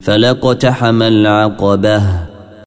فلاقتحم العقبة.